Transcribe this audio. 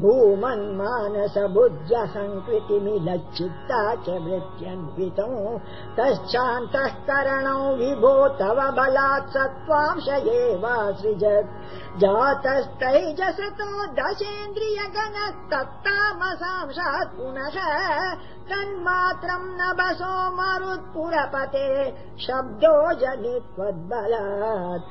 भूमन् बुद्ध्य सङ्कृति च वृत्यन्वितौ तश्चान्तःकरणौ विभो तव बलात् सत्त्वांश एवासृजत् जातस्तैजसतो दशेन्द्रियगणस्तत्तामसांशात् पुनः तन्मात्रम् न बसो मरुत्पुरपते। शब्दो जनित्वद्बलात्।